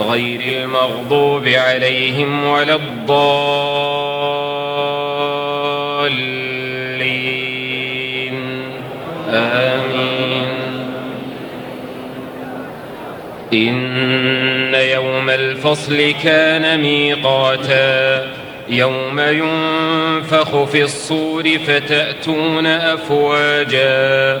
غير المغضوب عليهم ولا الضالين. آمين. إن يوم الفصل كان ميقاتا يوم ينفخ في الصور فتأتون أفواجا.